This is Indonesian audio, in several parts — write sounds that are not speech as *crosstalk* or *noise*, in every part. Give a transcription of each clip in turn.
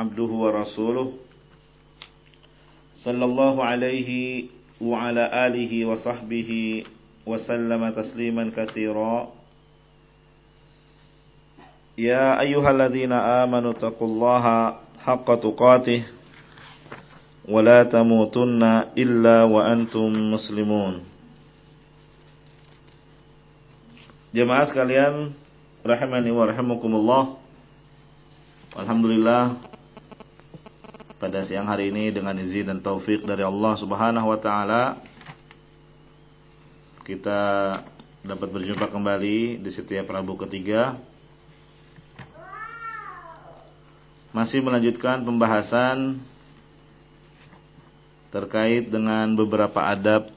عبده ورسوله صلى الله عليه وعلى آله وصحبه وسلم تسليما كثيرا. يا أيها الذين آمنوا اتقوا الله حق تقاته ولا تموتن إلا وأنتم مسلمون. Jemaah sekalian rahimani wa rahimakumullah. Alhamdulillah pada siang hari ini dengan izin dan taufik dari Allah Subhanahu wa taala. Kita dapat berjumpa kembali di setiap Rabu ketiga. Masih melanjutkan pembahasan terkait dengan beberapa adab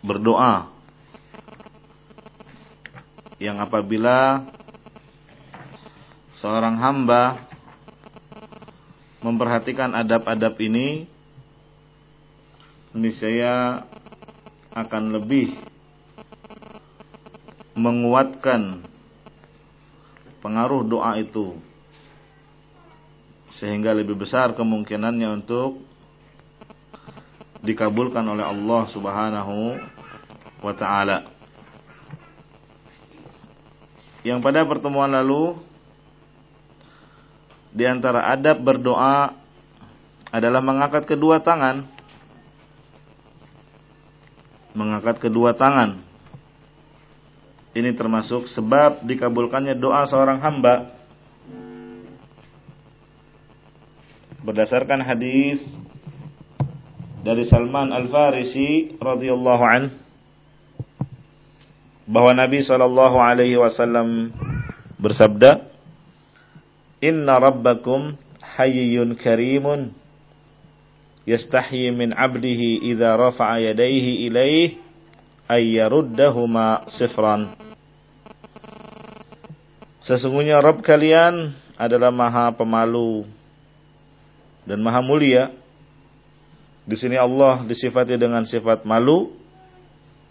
berdoa yang apabila seorang hamba memperhatikan adab-adab ini niscaya akan lebih menguatkan pengaruh doa itu sehingga lebih besar kemungkinannya untuk dikabulkan oleh Allah Subhanahu wa taala. Yang pada pertemuan lalu di antara adab berdoa adalah mengangkat kedua tangan. Mengangkat kedua tangan. Ini termasuk sebab dikabulkannya doa seorang hamba. Berdasarkan hadis dari Salman Al-Farisi radhiyallahu an bahwa Nabi sallallahu alaihi wasallam bersabda Inna rabbakum hayyun karimun yastahyi min 'abdihi idza rafa'a yadayhi ilayhi ay yaruddahuma sifran Sesungguhnya Rabb kalian adalah Maha Pemalu dan Maha Mulia. Di sini Allah disifati dengan sifat malu,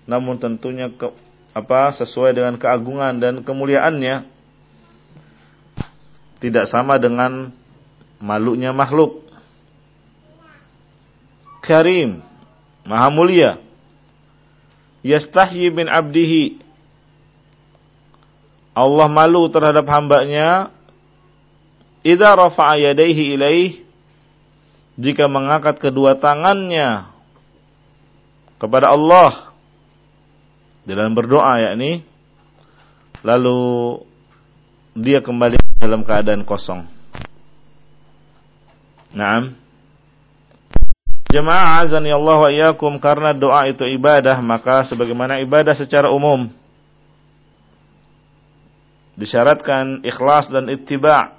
namun tentunya ke, apa sesuai dengan keagungan dan kemuliaannya tidak sama dengan malunya makhluk. Karim, Maha Mulia. Yastahyi bin abdihi. Allah malu terhadap hambanya. Idza rafa'a yadayhi ilaih jika mengangkat kedua tangannya kepada Allah dalam berdoa yakni lalu dia kembali dalam keadaan kosong. Naam. Jemaah azani Allah wa iyyakum karena doa itu ibadah maka sebagaimana ibadah secara umum disyaratkan ikhlas dan ittiba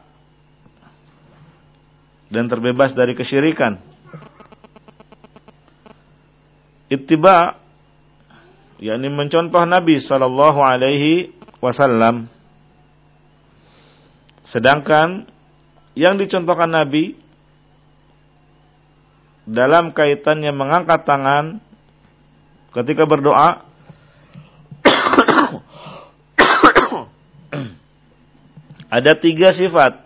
dan terbebas dari kesyirikan. Ittiba yakni mencontoh Nabi sallallahu alaihi wasallam. Sedangkan yang dicontohkan Nabi dalam kaitannya mengangkat tangan ketika berdoa *coughs* ada tiga sifat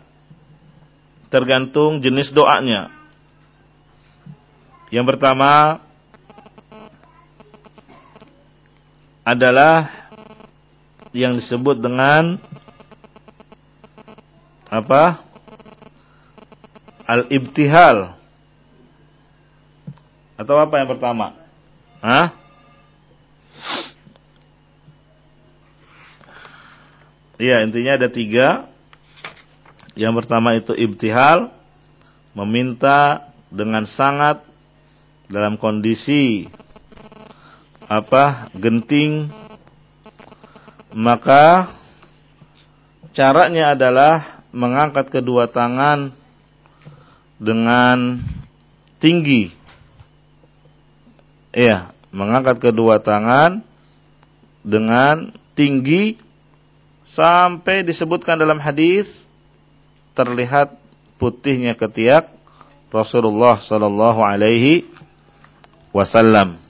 tergantung jenis doanya. Yang pertama adalah yang disebut dengan apa? Al-ibtihal atau apa yang pertama? Hah? Iya, intinya ada tiga. Yang pertama itu ibtihal, meminta dengan sangat dalam kondisi apa genting, maka caranya adalah mengangkat kedua tangan dengan tinggi. Iya, mengangkat kedua tangan dengan tinggi sampai disebutkan dalam hadis terlihat putihnya ketiak Rasulullah sallallahu alaihi wasallam.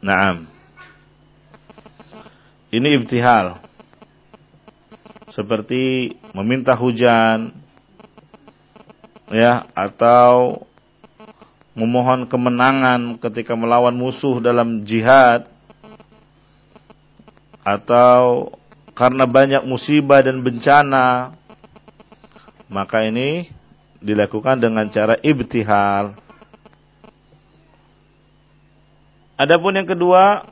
Naam. Ini ibtihal. Seperti meminta hujan, ya atau memohon kemenangan ketika melawan musuh dalam jihad atau karena banyak musibah dan bencana maka ini dilakukan dengan cara ibtihal Adapun yang kedua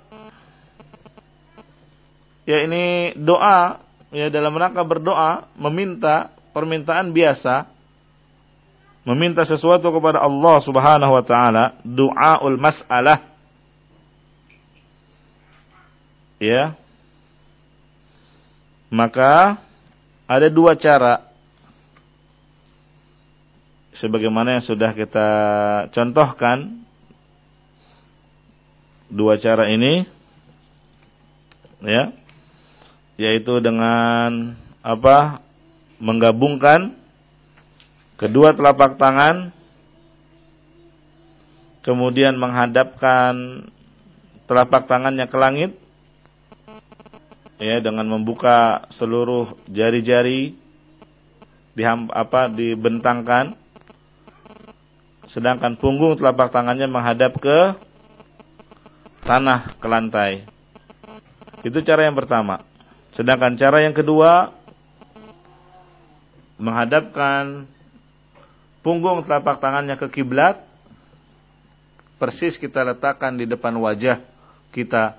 ya ini doa ya dalam rangka berdoa meminta permintaan biasa meminta sesuatu kepada Allah Subhanahu wa taala, du'aul mas'alah. Ya. Maka ada dua cara sebagaimana yang sudah kita contohkan dua cara ini ya yaitu dengan apa menggabungkan kedua telapak tangan kemudian menghadapkan telapak tangannya ke langit ya dengan membuka seluruh jari-jari di apa dibentangkan. Sedangkan punggung telapak tangannya menghadap ke tanah ke lantai. Itu cara yang pertama sedangkan cara yang kedua menghadapkan punggung telapak tangannya ke kiblat, persis kita letakkan di depan wajah kita,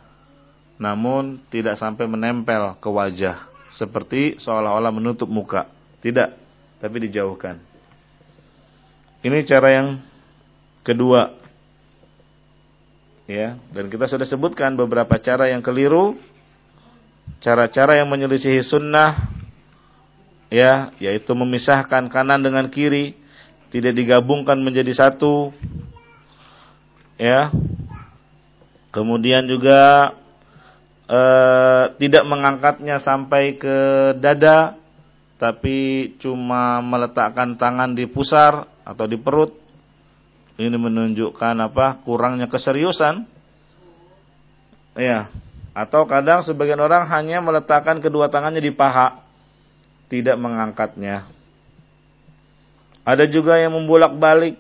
namun tidak sampai menempel ke wajah, seperti seolah-olah menutup muka. Tidak, tapi dijauhkan. Ini cara yang kedua. Ya, dan kita sudah sebutkan beberapa cara yang keliru, cara-cara yang menyelisihi sunnah, ya, yaitu memisahkan kanan dengan kiri, tidak digabungkan menjadi satu ya. Kemudian juga e, tidak mengangkatnya sampai ke dada tapi cuma meletakkan tangan di pusar atau di perut. Ini menunjukkan apa? Kurangnya keseriusan. Ya atau kadang sebagian orang hanya meletakkan kedua tangannya di paha tidak mengangkatnya. Ada juga yang membolak-balik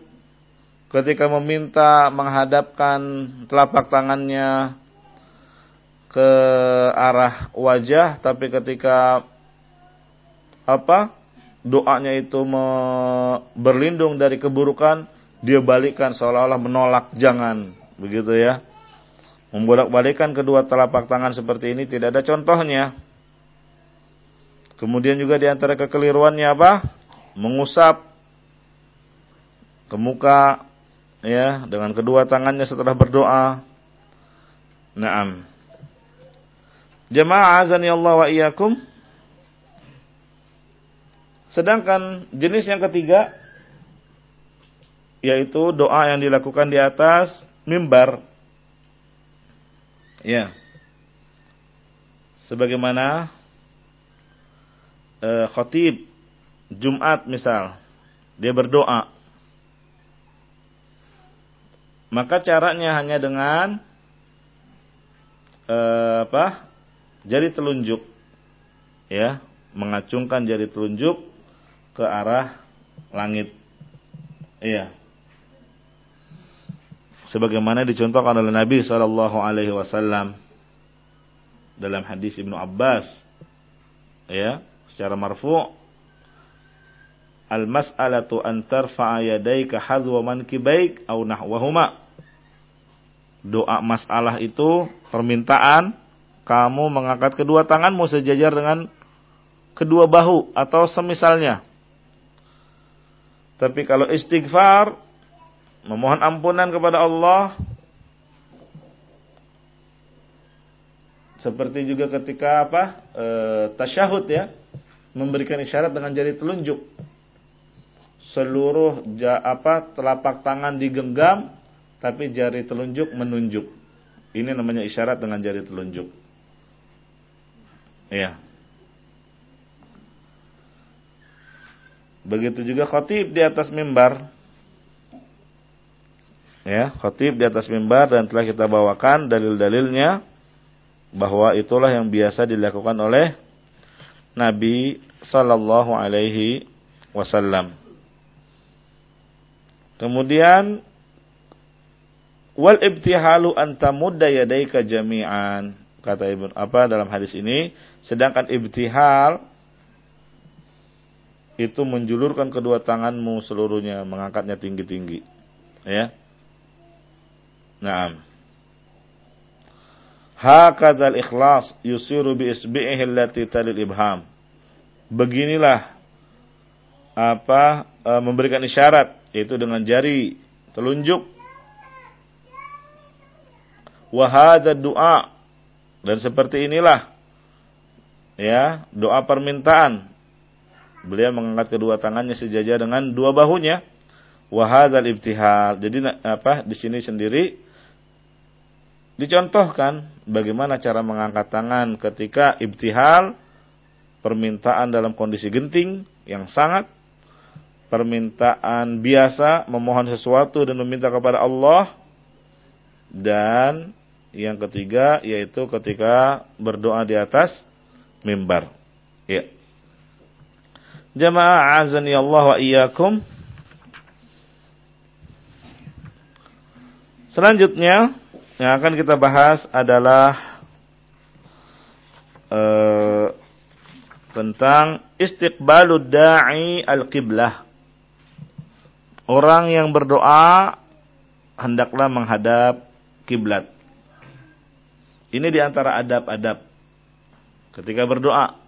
ketika meminta menghadapkan telapak tangannya ke arah wajah tapi ketika apa doanya itu me, berlindung dari keburukan dia balikkan seolah-olah menolak jangan begitu ya membolak-balikan kedua telapak tangan seperti ini tidak ada contohnya kemudian juga di antara kekeliruannya apa mengusap ke muka ya dengan kedua tangannya setelah berdoa. Naam. Jemaah azani Allah wa iyyakum. Sedangkan jenis yang ketiga yaitu doa yang dilakukan di atas mimbar. Ya. Sebagaimana eh, khatib Jumat misal dia berdoa maka caranya hanya dengan eh, apa? Jari telunjuk. Ya, mengacungkan jari telunjuk ke arah langit. Iya. Sebagaimana dicontohkan oleh Nabi sallallahu alaihi wasallam dalam hadis Ibnu Abbas. Ya, secara marfu' Al-mas'alatu an tarfa'a yadayka hadwa mankibaik au nahwahuma. Doa masalah itu permintaan kamu mengangkat kedua tanganmu sejajar dengan kedua bahu atau semisalnya. Tapi kalau istighfar memohon ampunan kepada Allah seperti juga ketika apa? E, tasyahud ya, memberikan isyarat dengan jari telunjuk seluruh ja, apa telapak tangan digenggam tapi jari telunjuk menunjuk. Ini namanya isyarat dengan jari telunjuk. Iya. Begitu juga khotib di atas mimbar. Ya, khotib di atas mimbar dan telah kita bawakan dalil-dalilnya bahwa itulah yang biasa dilakukan oleh Nabi sallallahu alaihi wasallam. Kemudian wal ibtihalu antamudda yadaika jami'an kata Ibnu apa dalam hadis ini. Sedangkan ibtihal itu menjulurkan kedua tanganmu seluruhnya mengangkatnya tinggi-tinggi. Ya Naam Hakadzal ikhlas yusiru bi isbi'ihi allati talil ibham. Beginilah apa e, memberikan isyarat yaitu dengan jari telunjuk. Wa doa dan seperti inilah ya doa permintaan. Beliau mengangkat kedua tangannya sejajar dengan dua bahunya. Wa ibtihal. Jadi apa di sini sendiri Dicontohkan bagaimana cara mengangkat tangan ketika ibtihal, permintaan dalam kondisi genting yang sangat, permintaan biasa memohon sesuatu dan meminta kepada Allah, dan yang ketiga yaitu ketika berdoa di atas mimbar. Ya. Jamaah azani Allah wa iyyakum. Selanjutnya yang akan kita bahas adalah uh, tentang istiqbalud da'i al-qiblah. Orang yang berdoa hendaklah menghadap kiblat. Ini di antara adab-adab ketika berdoa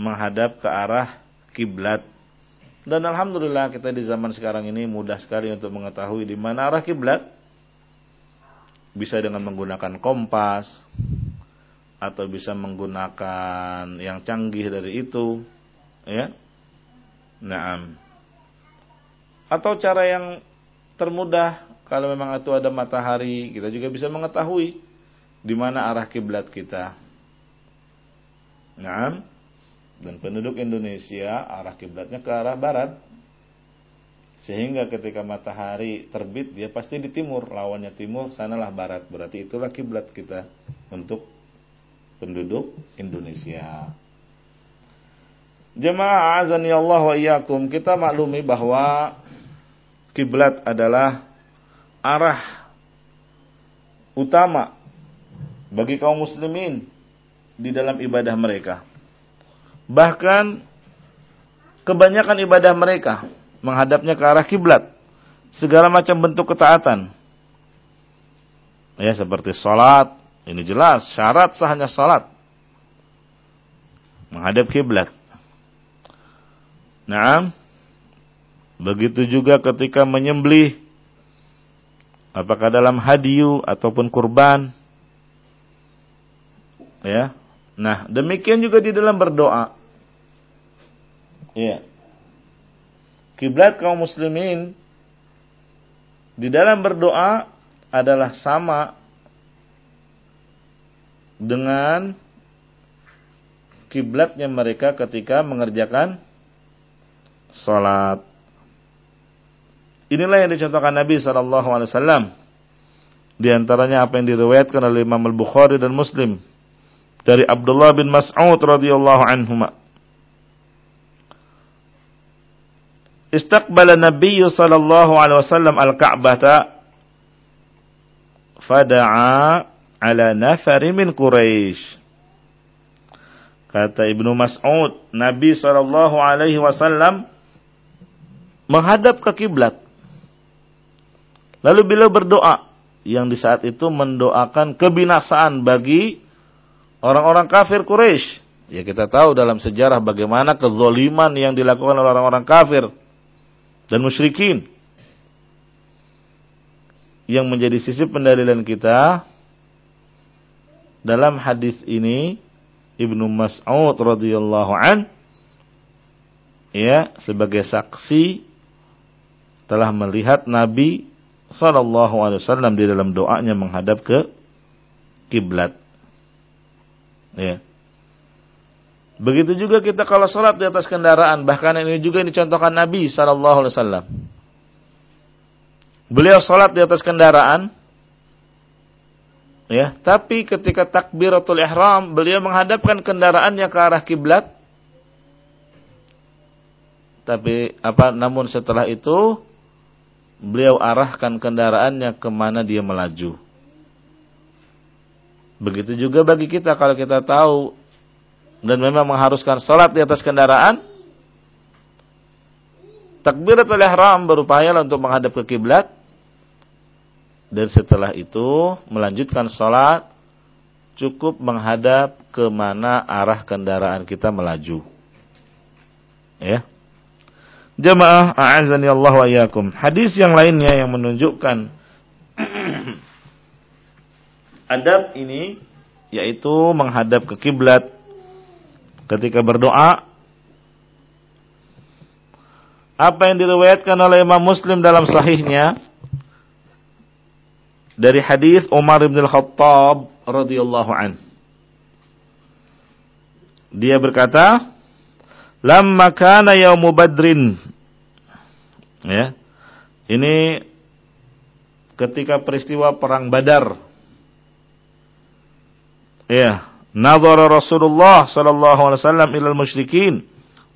menghadap ke arah kiblat. Dan alhamdulillah kita di zaman sekarang ini mudah sekali untuk mengetahui di mana arah kiblat bisa dengan menggunakan kompas atau bisa menggunakan yang canggih dari itu ya. Nah atau cara yang termudah kalau memang itu ada matahari kita juga bisa mengetahui di mana arah kiblat kita. Nah dan penduduk Indonesia arah kiblatnya ke arah barat sehingga ketika matahari terbit dia pasti di timur, lawannya timur, sanalah barat. Berarti itulah kiblat kita untuk penduduk Indonesia. Jemaah azani Allah wa iyyakum, kita maklumi bahwa kiblat adalah arah utama bagi kaum muslimin di dalam ibadah mereka. Bahkan kebanyakan ibadah mereka menghadapnya ke arah kiblat. Segala macam bentuk ketaatan. Ya seperti salat, ini jelas syarat sahnya salat. Menghadap kiblat. Nah, begitu juga ketika menyembelih apakah dalam hadiu ataupun kurban. Ya. Nah, demikian juga di dalam berdoa. Ya kiblat kaum muslimin di dalam berdoa adalah sama dengan kiblatnya mereka ketika mengerjakan salat. Inilah yang dicontohkan Nabi wasallam. Di antaranya apa yang diriwayatkan oleh Imam Al-Bukhari dan Muslim dari Abdullah bin Mas'ud radhiyallahu anhu. Istaqbala Nabi sallallahu alaihi wasallam al-Ka'bah fada'a ala nafari min Quraisy. Kata Ibnu Mas'ud, Nabi sallallahu alaihi wasallam menghadap ke kiblat. Lalu beliau berdoa yang di saat itu mendoakan kebinasaan bagi orang-orang kafir Quraisy. Ya kita tahu dalam sejarah bagaimana kezoliman yang dilakukan oleh orang-orang kafir dan musyrikin. Yang menjadi sisi pendalilan kita dalam hadis ini Ibnu Mas'ud radhiyallahu an ya sebagai saksi telah melihat Nabi sallallahu alaihi wasallam di dalam doanya menghadap ke kiblat. Ya. Begitu juga kita kalau sholat di atas kendaraan, bahkan ini juga dicontohkan Nabi sallallahu alaihi. Beliau sholat di atas kendaraan, ya, tapi ketika takbiratul ihram, beliau menghadapkan kendaraannya ke arah kiblat. Tapi apa? Namun setelah itu beliau arahkan kendaraannya ke mana dia melaju. Begitu juga bagi kita kalau kita tahu dan memang mengharuskan sholat di atas kendaraan, takbiratul ihram berupaya untuk menghadap ke kiblat dan setelah itu melanjutkan sholat cukup menghadap ke mana arah kendaraan kita melaju. Ya. Jamaah a'azani Allah wa iyyakum. Hadis yang lainnya yang menunjukkan *clears throat* adab ini yaitu menghadap ke kiblat ketika berdoa. Apa yang diriwayatkan oleh Imam Muslim dalam sahihnya dari hadis Umar bin Al-Khattab radhiyallahu an. Dia berkata, Lamma kana yaumu badrin. Ya. Ini ketika peristiwa perang Badar. Ya, nazara Rasulullah sallallahu alaihi wasallam ilal musyrikin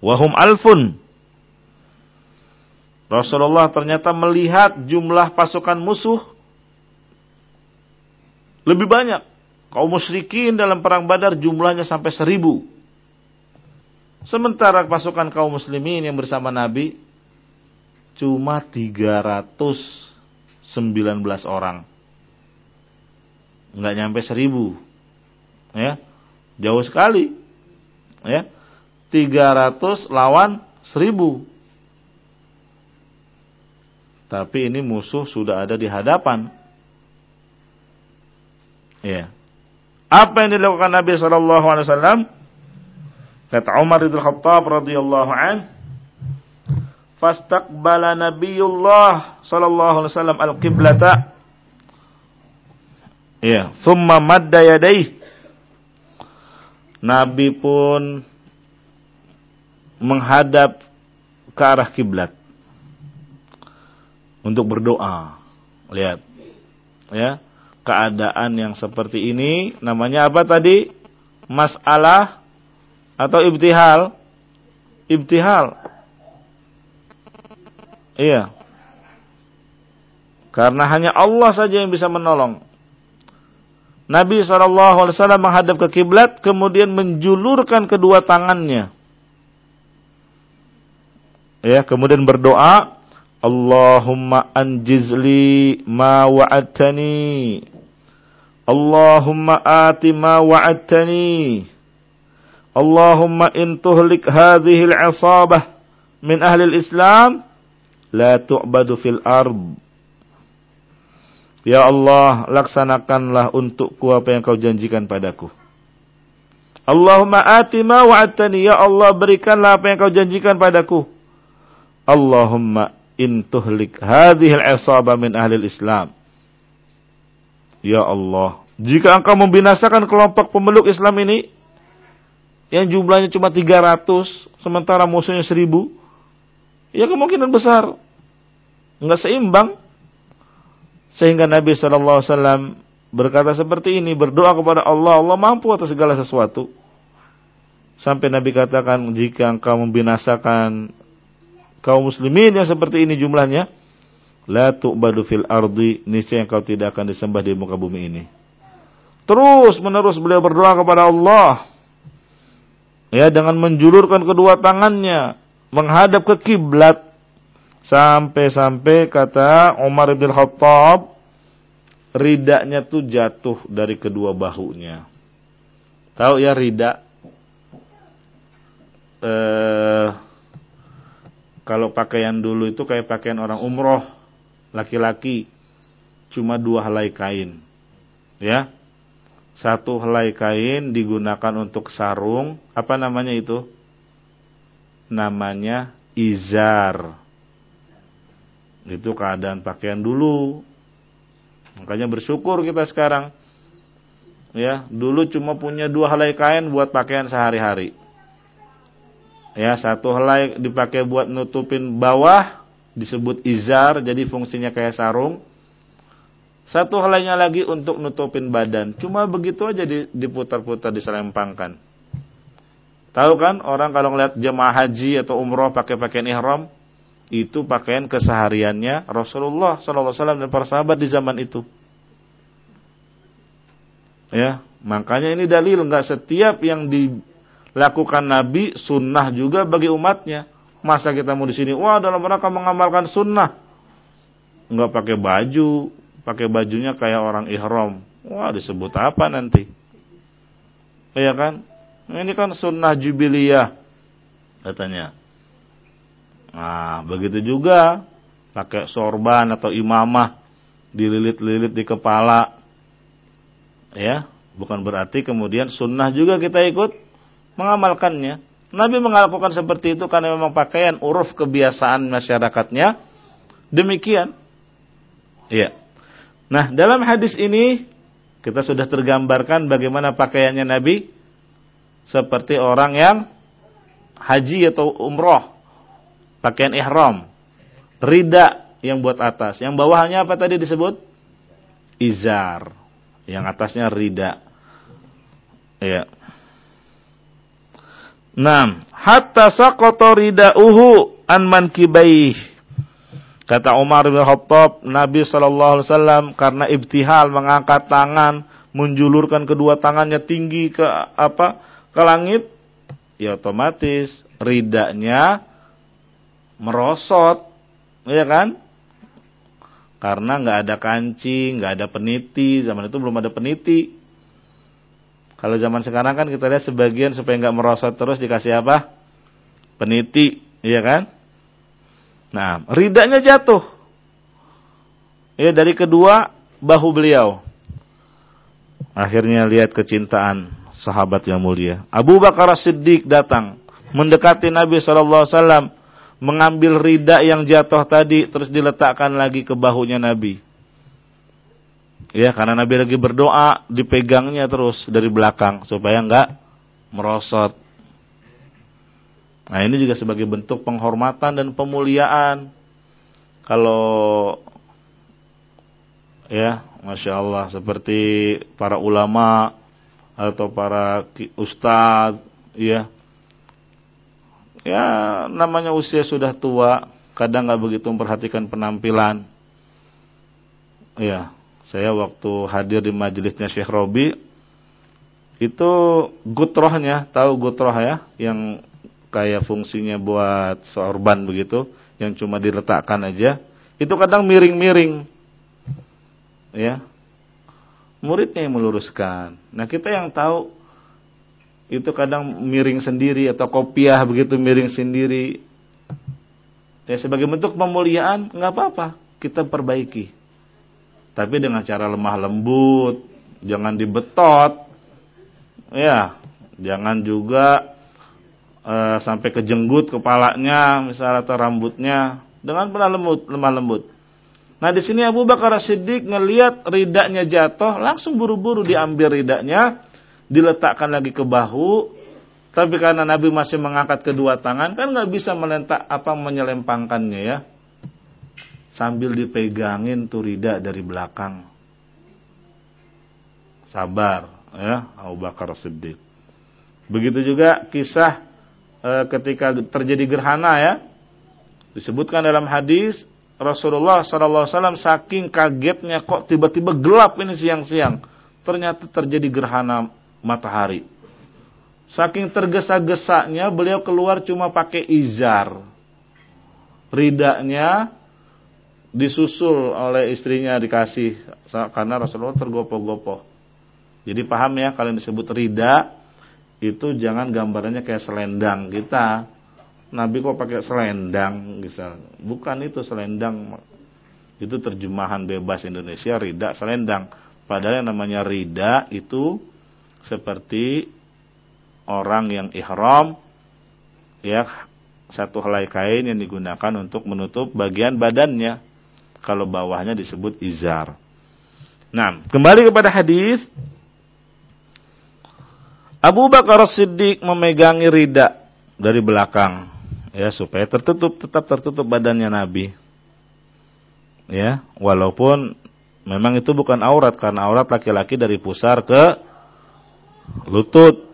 wa hum alfun. Rasulullah ternyata melihat jumlah pasukan musuh lebih banyak. Kaum musyrikin dalam perang Badar jumlahnya sampai seribu. Sementara pasukan kaum muslimin yang bersama Nabi cuma 319 orang. Enggak nyampe seribu. Ya. Jauh sekali. Ya. 300 lawan 1000. Tapi ini musuh sudah ada di hadapan. Ya. Apa yang dilakukan Nabi sallallahu alaihi wasallam? Kata Umar bin Khattab radhiyallahu an, "Fastaqbala Nabiullah sallallahu alaihi wasallam al-qiblata." Ya, thumma madda yadayhi. Nabi pun menghadap ke arah kiblat untuk berdoa. Lihat. Ya, keadaan yang seperti ini namanya apa tadi? Masalah atau ibtihal? Ibtihal. Iya. Karena hanya Allah saja yang bisa menolong. Nabi SAW menghadap ke kiblat, kemudian menjulurkan kedua tangannya. Ya, kemudian berdoa, Allahumma anjizli ma wa'adtani. Allahumma ati ma wa'adtani. Allahumma in tuhlik hadhihi al-'isabah min ahli al-Islam la tu'badu fil ard. Ya Allah, laksanakanlah untukku apa yang kau janjikan padaku. Allahumma ati ma wa'adtani. Ya Allah, berikanlah apa yang kau janjikan padaku. Allahumma in tuhlik hadhihi al-'isabah min ahli al-Islam. Ya Allah, jika engkau membinasakan kelompok pemeluk Islam ini, yang jumlahnya cuma 300 sementara musuhnya 1000 ya kemungkinan besar nggak seimbang sehingga Nabi Shallallahu Alaihi Wasallam berkata seperti ini berdoa kepada Allah Allah mampu atas segala sesuatu. Sampai Nabi katakan jika engkau membinasakan kaum muslimin yang seperti ini jumlahnya la tu'badu fil ardi niscaya engkau tidak akan disembah di muka bumi ini. Terus menerus beliau berdoa kepada Allah. Ya dengan menjulurkan kedua tangannya menghadap ke kiblat sampai-sampai kata Umar bin Khattab ridaknya tuh jatuh dari kedua bahunya. Tahu ya ridak? Eh, kalau pakaian dulu itu kayak pakaian orang umroh laki-laki cuma dua helai kain. Ya, satu helai kain digunakan untuk sarung, apa namanya itu? namanya izar. Itu keadaan pakaian dulu. Makanya bersyukur kita sekarang. Ya, dulu cuma punya dua helai kain buat pakaian sehari-hari. Ya, satu helai dipakai buat nutupin bawah, disebut izar, jadi fungsinya kayak sarung. Satu helainya lagi untuk nutupin badan. Cuma begitu aja diputar-putar, diselempangkan. Tahu kan orang kalau ngeliat jemaah haji atau umroh pakai pakaian ihram, itu pakaian kesehariannya Rasulullah SAW dan para sahabat di zaman itu. Ya, makanya ini dalil nggak setiap yang dilakukan Nabi sunnah juga bagi umatnya. Masa kita mau di sini, wah dalam rangka mengamalkan sunnah, nggak pakai baju, pakai bajunya kayak orang ihram. Wah disebut apa nanti? Iya kan? Ini kan sunnah jubiliyah katanya. Nah, begitu juga pakai sorban atau imamah dililit-lilit di kepala. Ya, bukan berarti kemudian sunnah juga kita ikut mengamalkannya. Nabi melakukan seperti itu karena memang pakaian uruf kebiasaan masyarakatnya demikian. Iya. Nah, dalam hadis ini kita sudah tergambarkan bagaimana pakaiannya Nabi seperti orang yang haji atau umroh pakaian ihram. Rida yang buat atas. Yang bawahnya apa tadi disebut? Izar. Yang atasnya rida. Ya Nam, hatta saqata ridauhu an mankibaih. Kata Umar bin Khattab, Nabi sallallahu alaihi wasallam karena ibtihal mengangkat tangan, menjulurkan kedua tangannya tinggi ke apa? ke langit, ya otomatis ridanya merosot, ya kan? Karena nggak ada kancing, nggak ada peniti, zaman itu belum ada peniti. Kalau zaman sekarang kan kita lihat sebagian supaya nggak merosot terus dikasih apa? Peniti, iya kan? Nah, ridanya jatuh. Ya dari kedua bahu beliau. Akhirnya lihat kecintaan sahabat yang mulia. Abu Bakar Siddiq datang mendekati Nabi wasallam, mengambil rida yang jatuh tadi terus diletakkan lagi ke bahunya Nabi. Ya, karena Nabi lagi berdoa, dipegangnya terus dari belakang supaya enggak merosot. Nah, ini juga sebagai bentuk penghormatan dan pemuliaan. Kalau ya, Masya Allah, seperti para ulama atau para ustadz ya ya namanya usia sudah tua kadang nggak begitu memperhatikan penampilan ya saya waktu hadir di majelisnya Syekh Robi itu gutrohnya tahu gutroh ya yang kayak fungsinya buat sorban begitu yang cuma diletakkan aja itu kadang miring-miring ya muridnya yang meluruskan. Nah kita yang tahu itu kadang miring sendiri atau kopiah begitu miring sendiri. Ya sebagai bentuk pemuliaan nggak apa-apa kita perbaiki. Tapi dengan cara lemah lembut, jangan dibetot. Ya, jangan juga uh, sampai kejenggut kepalanya misalnya atau rambutnya dengan lemah lembut, lemah lembut. Nah di sini Abu Bakar Siddiq ngelihat ridanya jatuh, langsung buru-buru diambil ridanya, diletakkan lagi ke bahu. Tapi karena Nabi masih mengangkat kedua tangan, kan nggak bisa melentak apa menyelempangkannya ya. Sambil dipegangin tuh rida dari belakang. Sabar ya Abu Bakar Siddiq. Begitu juga kisah e, ketika terjadi gerhana ya. Disebutkan dalam hadis Rasulullah SAW saking kagetnya kok tiba-tiba gelap ini siang-siang. Ternyata terjadi gerhana matahari. Saking tergesa-gesanya beliau keluar cuma pakai izar. Ridaknya disusul oleh istrinya dikasih karena Rasulullah tergopoh-gopoh. Jadi paham ya kalian disebut rida itu jangan gambarannya kayak selendang kita Nabi kok pakai selendang misal. Bukan itu selendang. Itu terjemahan bebas Indonesia rida selendang. Padahal yang namanya rida itu seperti orang yang ihram ya satu helai kain yang digunakan untuk menutup bagian badannya. Kalau bawahnya disebut izar. Nah, kembali kepada hadis Abu Bakar Siddiq memegangi rida dari belakang ya supaya tertutup tetap tertutup badannya Nabi. Ya, walaupun memang itu bukan aurat karena aurat laki-laki dari pusar ke lutut.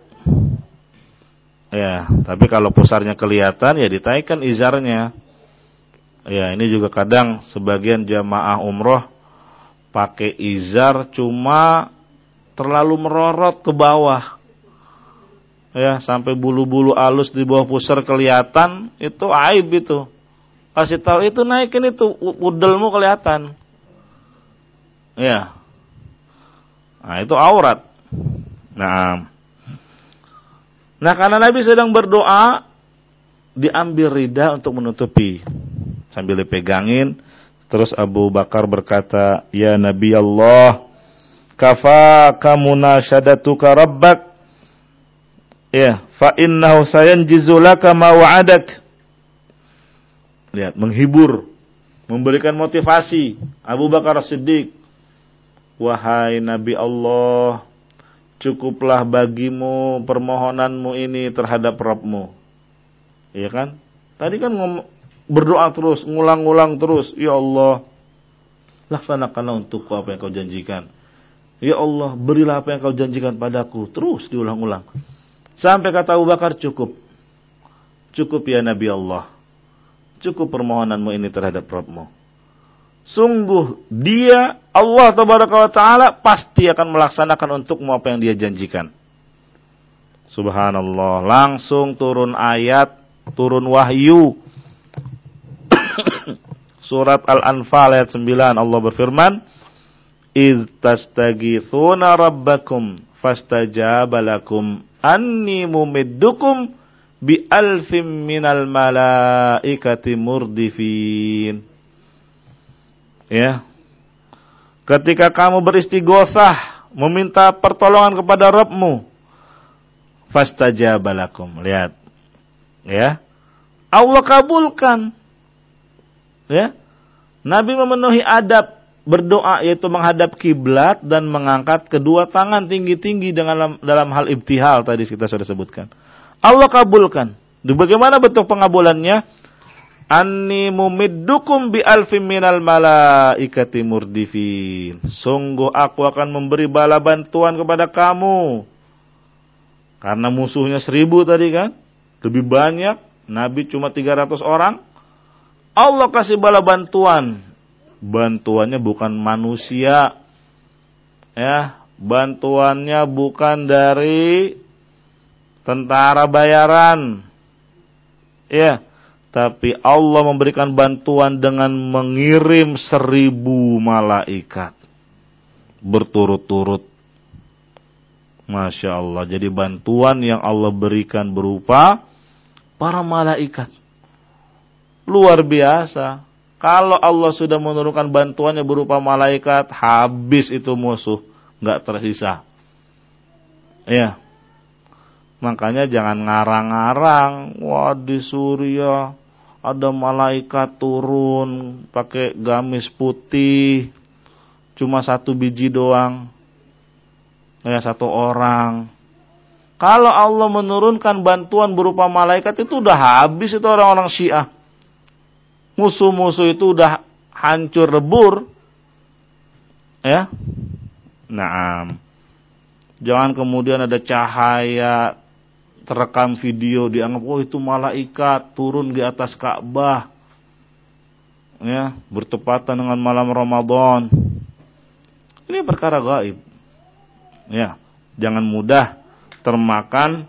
Ya, tapi kalau pusarnya kelihatan ya ditaikkan izarnya. Ya, ini juga kadang sebagian jamaah umroh pakai izar cuma terlalu merorot ke bawah. Ya sampai bulu-bulu alus di bawah pusar kelihatan itu aib itu. Kasih tahu itu naikin itu udelmu kelihatan. Ya. Nah itu aurat nah nah karena Nabi sedang berdoa diambil rida untuk menutupi sambil dipegangin terus Abu Bakar berkata ya Nabi Allah kafaka munasyadatuka rabbak Ya, fa innahu sayanjizu laka ma wa'adak. Lihat, menghibur, memberikan motivasi Abu Bakar Siddiq. Wahai Nabi Allah, cukuplah bagimu permohonanmu ini terhadap Rabbmu. Iya kan? Tadi kan berdoa terus, ngulang-ngulang terus. Ya Allah, laksanakanlah untukku apa yang kau janjikan. Ya Allah, berilah apa yang kau janjikan padaku. Terus diulang-ulang. Sampai kata Abu Bakar cukup. Cukup ya Nabi Allah. Cukup permohonanmu ini terhadap Rabbmu. Sungguh dia Allah Taala pasti akan melaksanakan untukmu apa yang dia janjikan. Subhanallah. Langsung turun ayat, turun wahyu. *coughs* Surat Al-Anfal ayat 9 Allah berfirman, "Idz tastagitsuna rabbakum fastajaba lakum anni mumiddukum bi alfim minal malaikati murdifin. Ya. Ketika kamu beristighosah meminta pertolongan kepada Rabbmu, fastajabalakum. Lihat. Ya. Allah kabulkan. Ya. Nabi memenuhi adab berdoa yaitu menghadap kiblat dan mengangkat kedua tangan tinggi-tinggi dengan dalam hal ibtihal tadi kita sudah sebutkan. Allah kabulkan. Bagaimana bentuk pengabulannya? Anni mumiddukum bi alfim minal malaikati murdifin. Sungguh aku akan memberi bala bantuan kepada kamu. Karena musuhnya seribu tadi kan. Lebih banyak. Nabi cuma 300 orang. Allah kasih bala bantuan bantuannya bukan manusia. Ya, bantuannya bukan dari tentara bayaran. Ya, tapi Allah memberikan bantuan dengan mengirim seribu malaikat berturut-turut. Masya Allah. Jadi bantuan yang Allah berikan berupa para malaikat. Luar biasa. Kalau Allah sudah menurunkan bantuannya berupa malaikat, habis itu musuh, nggak tersisa. Ya. Makanya jangan ngarang-ngarang, wah di Surya ada malaikat turun pakai gamis putih, cuma satu biji doang. Ya satu orang. Kalau Allah menurunkan bantuan berupa malaikat itu udah habis itu orang-orang Syiah musuh-musuh itu udah hancur lebur, ya. Nah, jangan kemudian ada cahaya terekam video dianggap oh itu malaikat turun di atas Ka'bah. Ya, bertepatan dengan malam Ramadan. Ini perkara gaib. Ya, jangan mudah termakan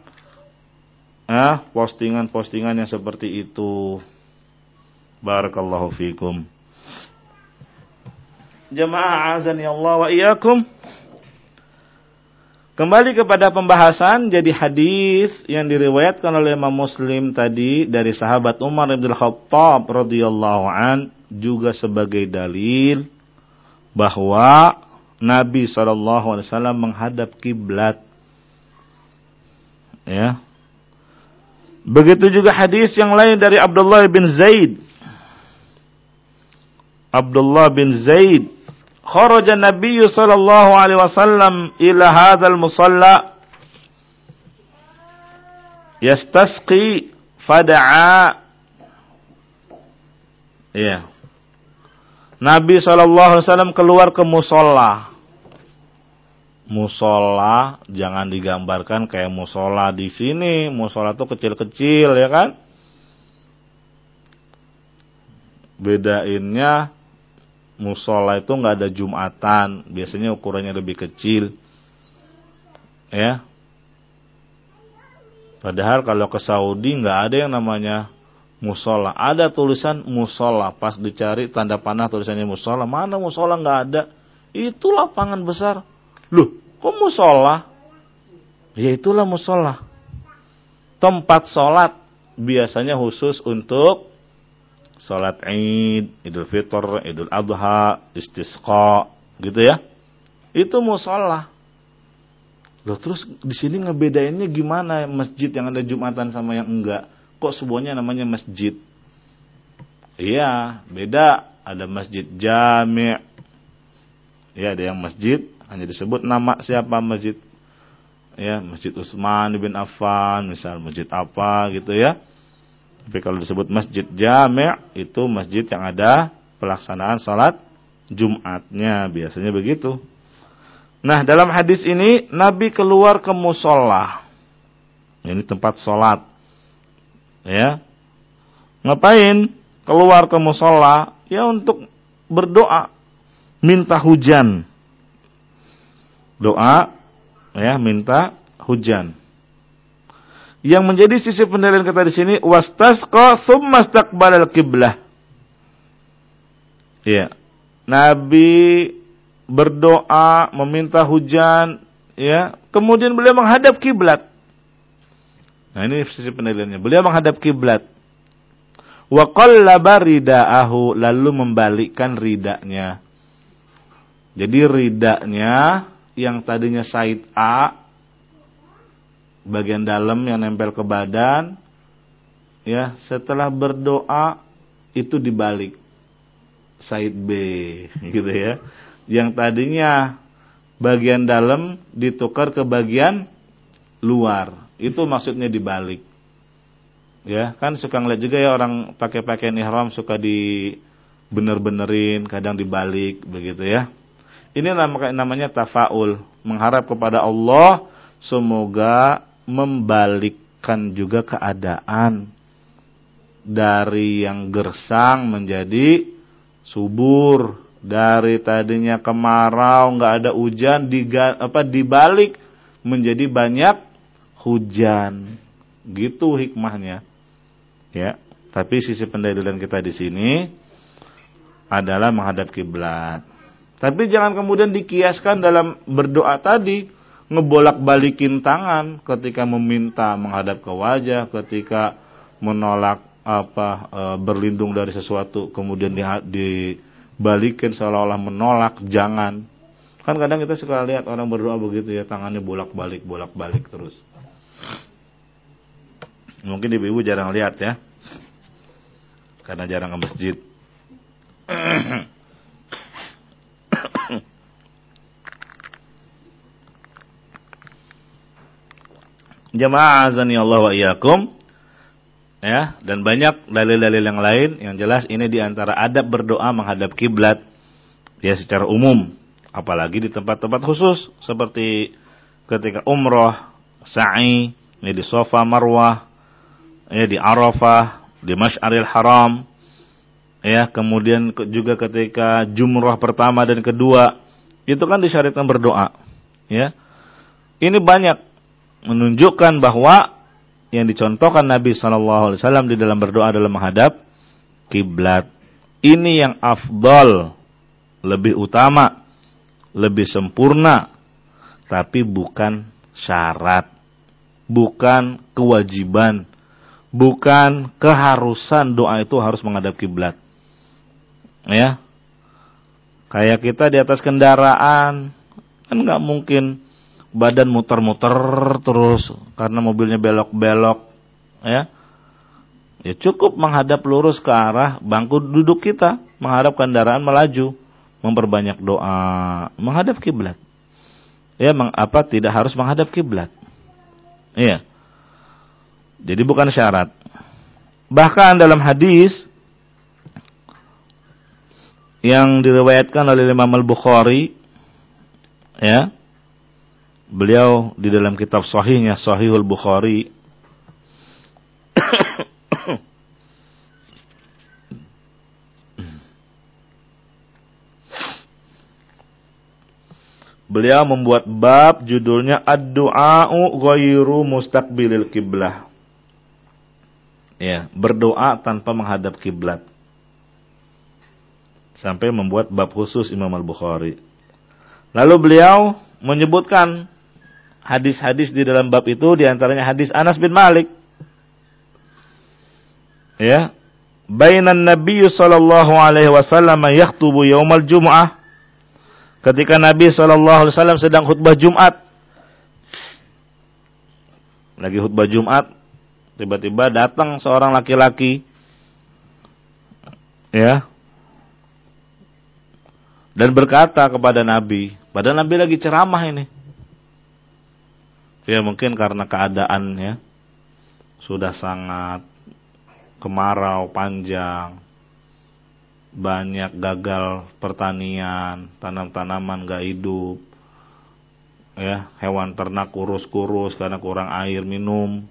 ya, postingan-postingan yang seperti itu. Barakallahu fikum. Jemaah azan ya Allah wa iyyakum. Kembali kepada pembahasan jadi hadis yang diriwayatkan oleh Imam Muslim tadi dari sahabat Umar bin Khattab radhiyallahu an juga sebagai dalil bahwa Nabi SAW menghadap kiblat. Ya. Begitu juga hadis yang lain dari Abdullah bin Zaid. Abdullah bin Zaid. Kharaja Nabi sallallahu alaihi wasallam ila hadzal musalla yastasqi fada'a Iya. Nabi SAW keluar ke musola. Musola jangan digambarkan kayak musola di sini. Musola tuh kecil-kecil ya kan? Bedainnya musola itu nggak ada jumatan. Biasanya ukurannya lebih kecil. Ya. Padahal kalau ke Saudi nggak ada yang namanya musola. Ada tulisan musola. Pas dicari tanda panah tulisannya musola. Mana musola nggak ada. Itu lapangan besar. Loh, kok musola? Ya itulah musola. Tempat sholat biasanya khusus untuk sholat Id, Idul Fitr, Idul Adha, istisqa, gitu ya. Itu musola. Loh terus di sini ngebedainnya gimana masjid yang ada Jumatan sama yang enggak? kok semuanya namanya masjid? Iya, beda. Ada masjid jami'. Ya, ada yang masjid hanya disebut nama siapa masjid. Ya, Masjid Utsman bin Affan, misal masjid apa gitu ya. Tapi kalau disebut masjid jami' itu masjid yang ada pelaksanaan salat Jumatnya, biasanya begitu. Nah, dalam hadis ini Nabi keluar ke musola. Ini tempat sholat ya. Ngapain? Keluar ke musola ya untuk berdoa. Minta hujan. Doa ya minta hujan yang menjadi sisi pendalilan kata di sini wastasqa tsumma istaqbala al-qiblah ya nabi berdoa meminta hujan ya kemudian beliau menghadap kiblat Nah ini sisi penilaiannya. Beliau menghadap kiblat. Wa qallaba ridaahu lalu membalikkan ridanya. Jadi ridanya yang tadinya Said A bagian dalam yang nempel ke badan ya setelah berdoa itu dibalik Said B *laughs* gitu ya. Yang tadinya bagian dalam ditukar ke bagian luar. Itu maksudnya dibalik. Ya, kan suka ngeliat juga ya orang pakai pakaian ihram suka di bener-benerin, kadang dibalik begitu ya. Ini namanya tafaul, mengharap kepada Allah semoga membalikkan juga keadaan dari yang gersang menjadi subur, dari tadinya kemarau nggak ada hujan diga, apa dibalik menjadi banyak hujan. Gitu hikmahnya. Ya, tapi sisi pendalilan kita di sini adalah menghadap kiblat. Tapi jangan kemudian dikiaskan dalam berdoa tadi ngebolak-balikin tangan ketika meminta menghadap ke wajah, ketika menolak apa e, berlindung dari sesuatu kemudian dibalikin seolah-olah menolak, jangan. Kan kadang kita suka lihat orang berdoa begitu ya, tangannya bolak-balik, bolak-balik terus. Mungkin ibu-ibu jarang lihat ya. Karena jarang ke masjid. *clears throat* Jamaah azani Allah wa iyyakum. Ya, dan banyak dalil-dalil yang lain yang jelas ini di antara adab berdoa menghadap kiblat ya secara umum, apalagi di tempat-tempat khusus seperti ketika umroh, sa'i, ini di sofa marwah, ya di Arafah, di Masy'aril Haram, ya kemudian juga ketika jumrah pertama dan kedua itu kan disyariatkan berdoa, ya. Ini banyak menunjukkan bahwa yang dicontohkan Nabi Shallallahu Alaihi Wasallam di dalam berdoa adalah menghadap kiblat. Ini yang afdol, lebih utama, lebih sempurna, tapi bukan syarat, bukan kewajiban bukan keharusan doa itu harus menghadap kiblat. Ya. Kayak kita di atas kendaraan kan nggak mungkin badan muter-muter terus karena mobilnya belok-belok, ya. Ya cukup menghadap lurus ke arah bangku duduk kita, menghadap kendaraan melaju, memperbanyak doa, menghadap kiblat. Ya, apa tidak harus menghadap kiblat. Iya. Jadi bukan syarat. Bahkan dalam hadis yang diriwayatkan oleh Imam Al-Bukhari ya beliau di dalam kitab sahihnya Sahihul Bukhari Beliau membuat bab judulnya Ad-du'a'u ghairu mustaqbilil kiblah. Ya, berdoa tanpa menghadap kiblat sampai membuat bab khusus Imam Al-Bukhari. Lalu beliau menyebutkan hadis-hadis di dalam bab itu di antaranya hadis Anas bin Malik. Ya, bainan Nabi sallallahu alaihi wasallam yaktubu yaumal Jum'ah ketika Nabi sallallahu alaihi wasallam sedang khutbah Jumat. Lagi khutbah Jumat, tiba-tiba datang seorang laki-laki ya dan berkata kepada Nabi, padahal Nabi lagi ceramah ini. Ya mungkin karena keadaan ya sudah sangat kemarau panjang, banyak gagal pertanian, tanam-tanaman gak hidup, ya hewan ternak kurus-kurus karena kurang air minum,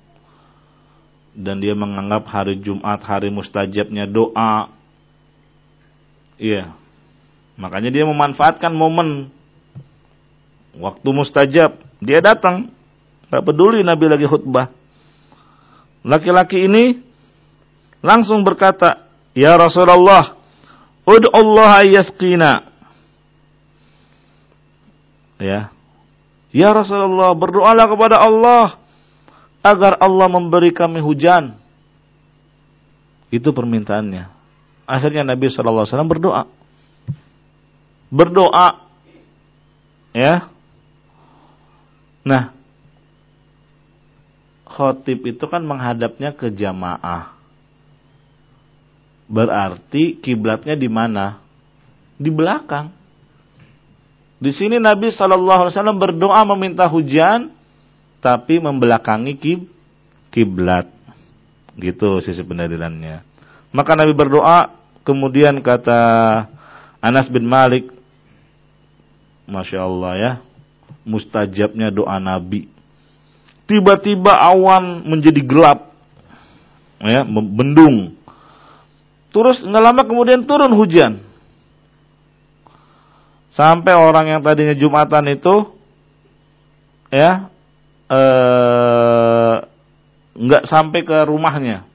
dan dia menganggap hari Jumat hari mustajabnya doa, iya Makanya dia memanfaatkan momen waktu mustajab. Dia datang. Tak peduli Nabi lagi khutbah. Laki-laki ini langsung berkata, Ya Rasulullah, Ud'ullah yasqina. Ya. Ya Rasulullah, berdoalah kepada Allah agar Allah memberi kami hujan. Itu permintaannya. Akhirnya Nabi SAW berdoa berdoa. Ya. Nah, khotib itu kan menghadapnya ke jamaah. Berarti kiblatnya di mana? Di belakang. Di sini Nabi Wasallam berdoa meminta hujan, tapi membelakangi kib kiblat. Gitu sisi pendalilannya. Maka Nabi berdoa, kemudian kata Anas bin Malik, Masya Allah ya. Mustajabnya doa Nabi. Tiba-tiba awan menjadi gelap. Ya, mendung. Terus nggak lama kemudian turun hujan. Sampai orang yang tadinya Jumatan itu ya eh nggak sampai ke rumahnya.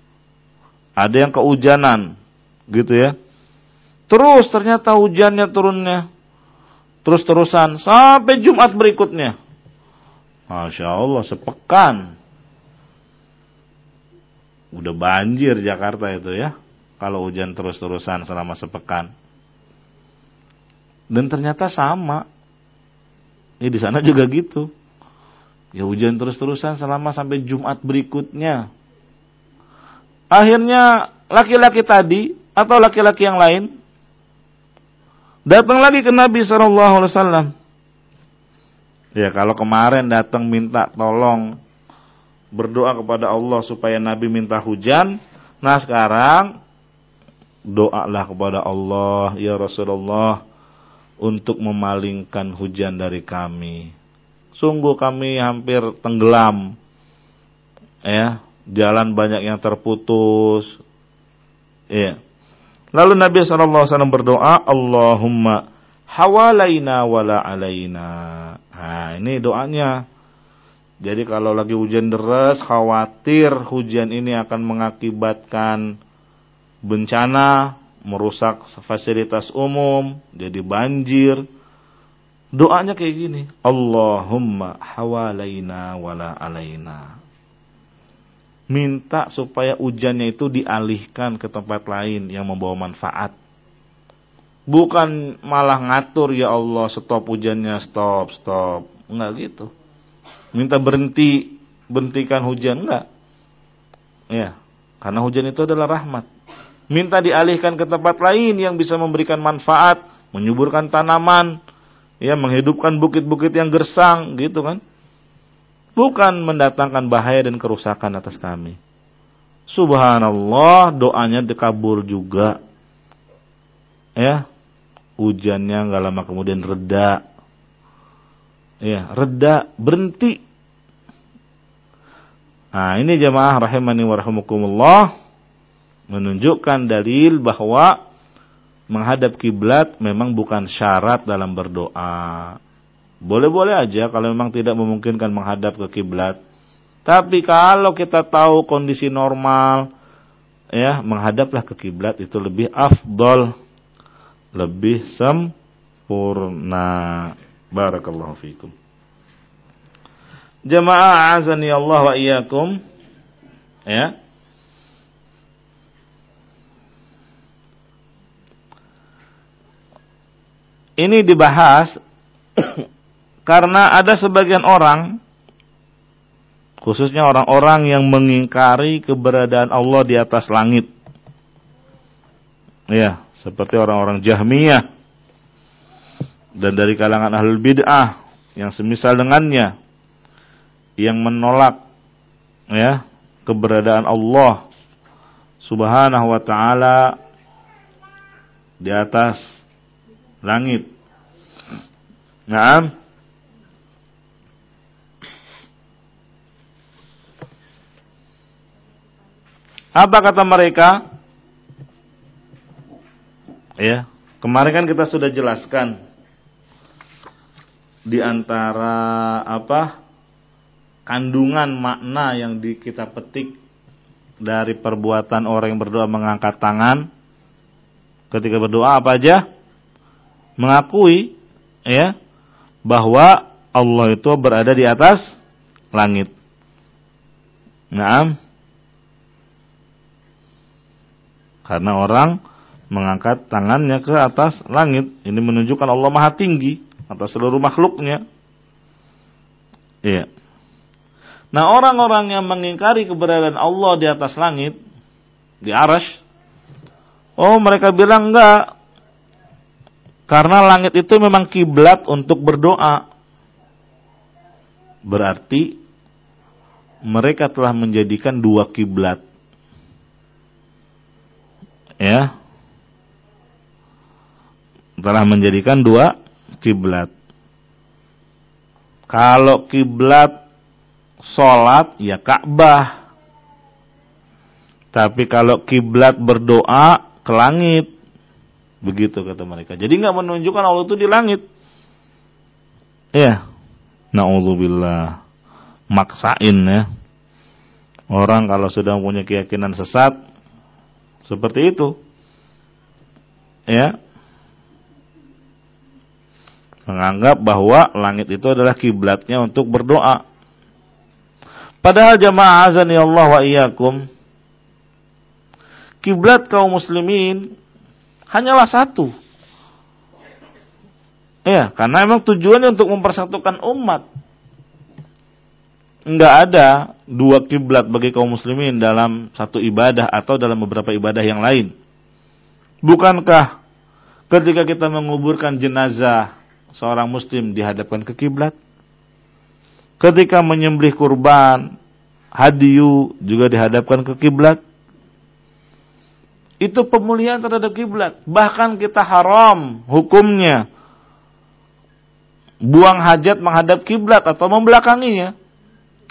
Ada yang kehujanan gitu ya. Terus ternyata hujannya turunnya terus-terusan sampai Jumat berikutnya. Masya Allah sepekan. Udah banjir Jakarta itu ya. Kalau hujan terus-terusan selama sepekan. Dan ternyata sama. Ya di sana juga gitu. Ya hujan terus-terusan selama sampai Jumat berikutnya. Akhirnya laki-laki tadi atau laki-laki yang lain Datang lagi ke Nabi Wasallam. Ya kalau kemarin datang minta tolong berdoa kepada Allah supaya Nabi minta hujan, nah sekarang doalah kepada Allah ya Rasulullah untuk memalingkan hujan dari kami. Sungguh kami hampir tenggelam. Ya, jalan banyak yang terputus. Ya. Lalu Nabi SAW berdoa, Allahumma hawalaina wala alaina. Nah, ini doanya. Jadi kalau lagi hujan deras, khawatir hujan ini akan mengakibatkan bencana, merusak fasilitas umum, jadi banjir. Doanya kayak gini, Allahumma hawalaina wala alaina minta supaya hujannya itu dialihkan ke tempat lain yang membawa manfaat. Bukan malah ngatur ya Allah stop hujannya stop stop. Enggak gitu. Minta berhenti, berhentikan hujan enggak. Ya. Karena hujan itu adalah rahmat. Minta dialihkan ke tempat lain yang bisa memberikan manfaat, menyuburkan tanaman, ya menghidupkan bukit-bukit yang gersang gitu kan. Bukan mendatangkan bahaya dan kerusakan atas kami. Subhanallah, doanya dikabul juga. Ya, hujannya nggak lama kemudian reda. Ya, reda, berhenti. Nah, ini jemaah rahimani wa rahimakumullah menunjukkan dalil bahwa menghadap kiblat memang bukan syarat dalam berdoa. Boleh-boleh aja kalau memang tidak memungkinkan menghadap ke kiblat. Tapi kalau kita tahu kondisi normal, ya menghadaplah ke kiblat itu lebih afdol lebih sempurna. Barakallahu fikum. Jamaah azani Allah wa iyyakum. Ya. Ini dibahas *coughs* karena ada sebagian orang khususnya orang-orang yang mengingkari keberadaan Allah di atas langit. Ya, seperti orang-orang Jahmiyah dan dari kalangan ahlul bid'ah yang semisal dengannya yang menolak ya keberadaan Allah Subhanahu wa taala di atas langit. Naam. Apa kata mereka? Ya, kemarin kan kita sudah jelaskan di antara apa kandungan makna yang di, kita petik dari perbuatan orang yang berdoa mengangkat tangan ketika berdoa apa aja mengakui ya bahwa Allah itu berada di atas langit. Naam. Karena orang mengangkat tangannya ke atas langit. Ini menunjukkan Allah Maha Tinggi atas seluruh makhluknya. Iya. Nah orang-orang yang mengingkari keberadaan Allah di atas langit, di arash, oh mereka bilang enggak. Karena langit itu memang kiblat untuk berdoa. Berarti mereka telah menjadikan dua kiblat. Ya, telah menjadikan dua kiblat. Kalau kiblat salat ya Ka'bah. Tapi kalau kiblat berdoa ke langit. Begitu kata mereka. Jadi nggak menunjukkan Allah itu di langit. Ya. Nauzubillah. Maksain ya. Orang kalau sudah punya keyakinan sesat seperti itu. Ya, menganggap bahwa langit itu adalah kiblatnya untuk berdoa. Padahal jamaah azan ya Allah wa iyyakum kiblat kaum muslimin hanyalah satu. Ya, karena memang tujuannya untuk mempersatukan umat. Enggak ada dua kiblat bagi kaum muslimin dalam satu ibadah atau dalam beberapa ibadah yang lain. Bukankah ketika kita menguburkan jenazah seorang muslim dihadapkan ke kiblat. Ketika menyembelih kurban, hadiyu juga dihadapkan ke kiblat. Itu pemulihan terhadap kiblat. Bahkan kita haram hukumnya buang hajat menghadap kiblat atau membelakanginya.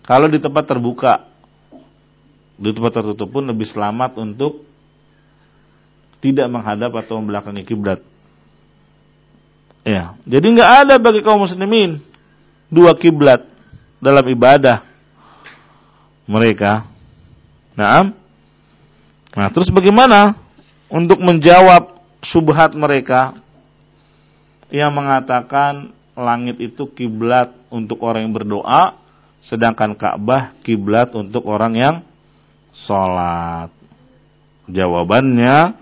Kalau di tempat terbuka, di tempat tertutup pun lebih selamat untuk tidak menghadap atau membelakangi kiblat. Ya, jadi nggak ada bagi kaum muslimin dua kiblat dalam ibadah mereka. Nah, nah terus bagaimana untuk menjawab subhat mereka yang mengatakan langit itu kiblat untuk orang yang berdoa, sedangkan Ka'bah kiblat untuk orang yang sholat. Jawabannya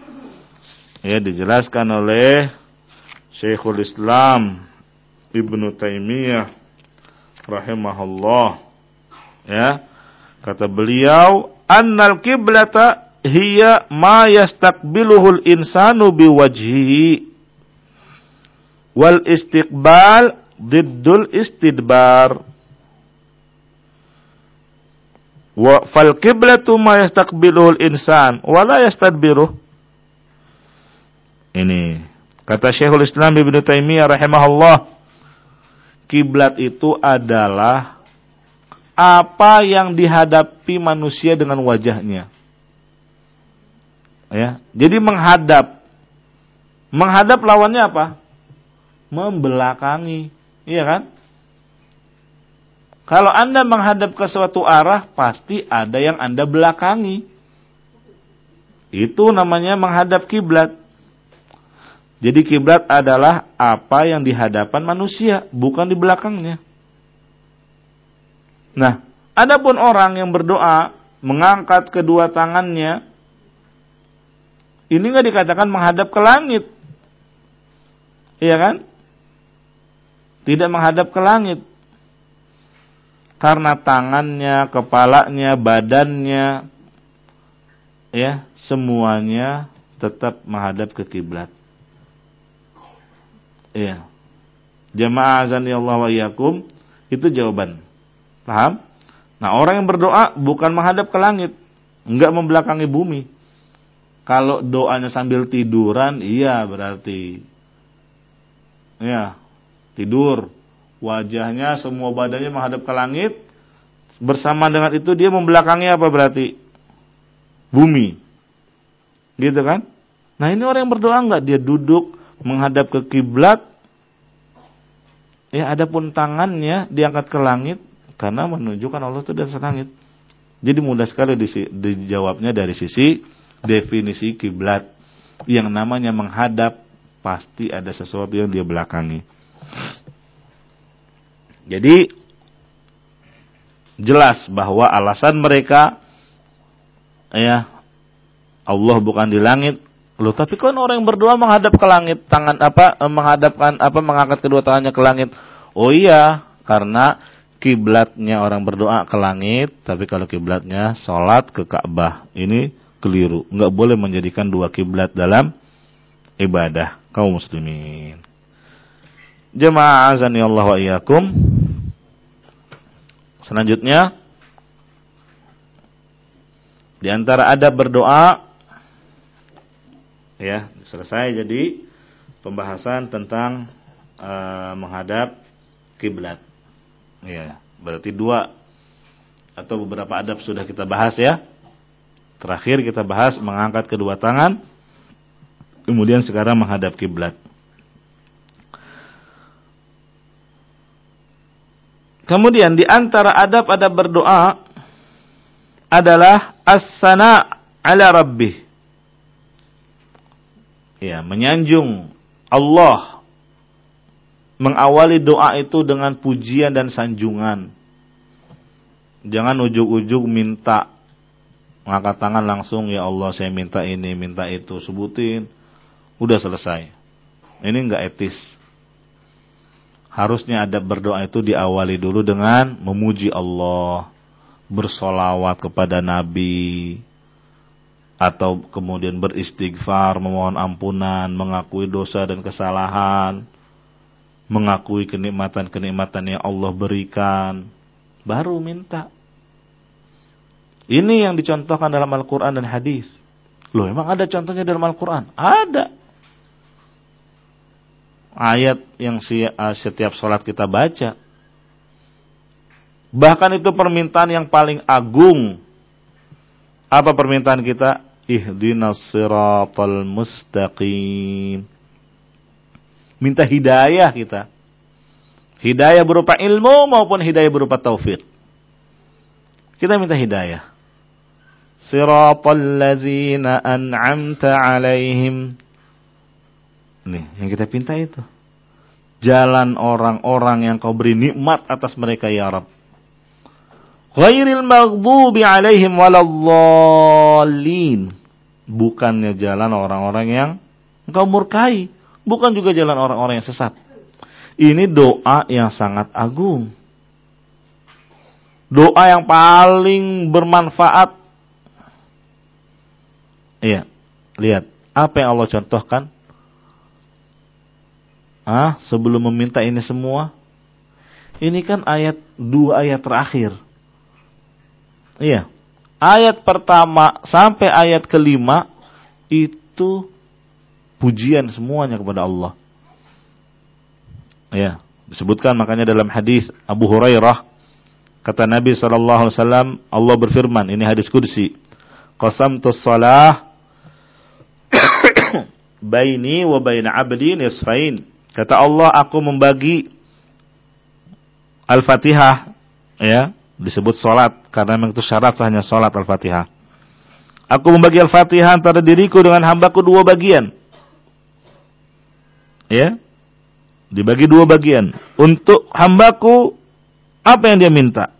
ya dijelaskan oleh Syekhul Islam Ibnu Taimiyah rahimahullah. Ya. Kata beliau annal kiblata hiya ma yastaqbiluhul insanu biwajhihi wal istiqbal diddul istidbar. Wa fal kiblatu ma yastaqbiluhul insan wa la yastadbiruh. Ini kata Syekhul Islam Ibnu Taimiyah rahimahullah kiblat itu adalah apa yang dihadapi manusia dengan wajahnya Ya, jadi menghadap. Menghadap lawannya apa? Membelakangi. Iya kan? Kalau Anda menghadap ke suatu arah, pasti ada yang Anda belakangi. Itu namanya menghadap kiblat. Jadi kiblat adalah apa yang di hadapan manusia, bukan di belakangnya. Nah, adapun orang yang berdoa mengangkat kedua tangannya ini nggak dikatakan menghadap ke langit. Iya kan? Tidak menghadap ke langit. Karena tangannya, kepalanya, badannya ya, semuanya tetap menghadap ke kiblat. Iya. Jamaah azan ya Allah wa iyakum itu jawaban. Paham? Nah, orang yang berdoa bukan menghadap ke langit, enggak membelakangi bumi. Kalau doanya sambil tiduran, iya berarti. Ya, tidur. Wajahnya, semua badannya menghadap ke langit. Bersama dengan itu dia membelakangi apa berarti? Bumi. Gitu kan? Nah ini orang yang berdoa enggak? Dia duduk menghadap ke kiblat. Ya, adapun tangannya diangkat ke langit karena menunjukkan Allah itu atas langit. Jadi mudah sekali dijawabnya dari sisi definisi kiblat yang namanya menghadap pasti ada sesuatu yang dia belakangi. Jadi jelas bahwa alasan mereka ya Allah bukan di langit Loh, tapi kan orang yang berdoa menghadap ke langit, tangan apa eh, menghadapkan apa mengangkat kedua tangannya ke langit. Oh iya, karena kiblatnya orang berdoa ke langit, tapi kalau kiblatnya sholat ke Ka'bah. Ini keliru. Enggak boleh menjadikan dua kiblat dalam ibadah kaum muslimin. Jemaah azani Allah wa iyyakum. Selanjutnya di antara adab berdoa ya, selesai jadi pembahasan tentang uh, menghadap kiblat. Ya, berarti dua atau beberapa adab sudah kita bahas ya. Terakhir kita bahas mengangkat kedua tangan. Kemudian sekarang menghadap kiblat. Kemudian di antara adab-adab berdoa adalah as-sana ala rabbih. Ya, menyanjung Allah. Mengawali doa itu dengan pujian dan sanjungan. Jangan ujuk-ujuk minta Mengangkat tangan langsung, ya Allah saya minta ini, minta itu, sebutin. Udah selesai. Ini enggak etis. Harusnya ada berdoa itu diawali dulu dengan memuji Allah. Bersolawat kepada Nabi. Atau kemudian beristighfar, memohon ampunan, mengakui dosa dan kesalahan. Mengakui kenikmatan-kenikmatan yang Allah berikan. Baru minta. Ini yang dicontohkan dalam Al-Quran dan hadis. Loh, emang ada contohnya dalam Al-Quran? Ada. Ayat yang eh, setiap sholat kita baca. Bahkan itu permintaan yang paling agung. Apa permintaan kita? Ihdinas siratal mustaqim. Minta hidayah kita. Hidayah berupa ilmu maupun hidayah berupa taufik. Kita minta hidayah. Siratal ladzina an'amta alaihim. Nih, yang kita pinta itu. Jalan orang-orang yang kau beri nikmat atas mereka ya Rabb. Ghairil maghdubi alaihim waladdallin. Bukannya jalan orang-orang yang engkau murkai. Bukan juga jalan orang-orang yang sesat. Ini doa yang sangat agung. Doa yang paling bermanfaat Iya. Lihat apa yang Allah contohkan? Ah, sebelum meminta ini semua, ini kan ayat dua ayat terakhir. Iya. Ayat pertama sampai ayat kelima itu pujian semuanya kepada Allah. Ya, disebutkan makanya dalam hadis Abu Hurairah kata Nabi sallallahu alaihi wasallam Allah berfirman ini hadis kursi qasamtus salah *coughs* baini wa baina abdi nisfain kata Allah aku membagi Al-Fatihah ya, disebut salat karena memang itu syarat hanya salat Al-Fatihah. Aku membagi Al-Fatihah antara diriku dengan hambaku dua bagian. Ya. Dibagi dua bagian. Untuk hambaku apa yang dia minta?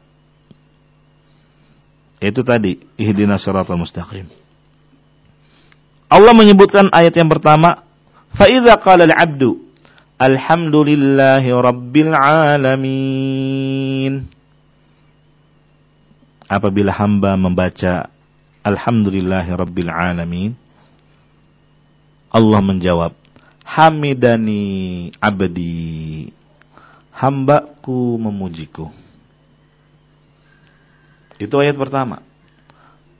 Itu tadi, ihdinas siratal mustaqim. Allah menyebutkan ayat yang pertama, fa idza qala al-'abdu Alhamdulillahi Rabbil Alamin. Apabila hamba membaca Alhamdulillahi Rabbil Alamin. Allah menjawab. Hamidani abdi. Hambaku memujiku. Itu ayat pertama.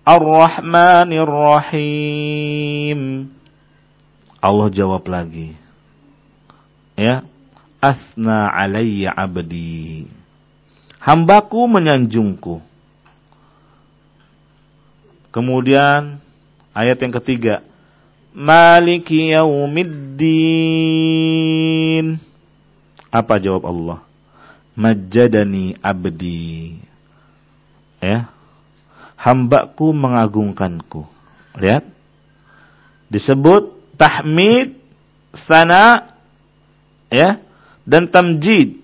Ar-Rahmanir Rahim. Allah jawab lagi ya asna alayya abdi hambaku menyanjungku kemudian ayat yang ketiga. Maliki yaumiddin. Apa jawab Allah? Majadani abdi. Ya. Hambaku mengagungkanku. Lihat. Disebut tahmid sana ya dan tamjid.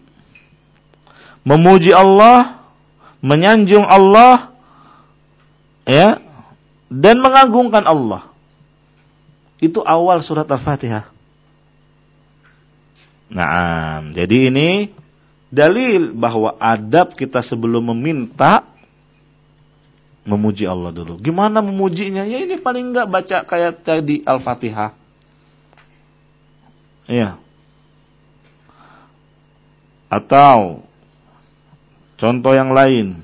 Memuji Allah menyanjung Allah ya dan mengagungkan Allah itu awal surat Al-Fatihah Nah, jadi ini dalil bahwa adab kita sebelum meminta memuji Allah dulu. Gimana memujinya? Ya ini paling enggak baca kayak tadi Al-Fatihah. Iya. Atau contoh yang lain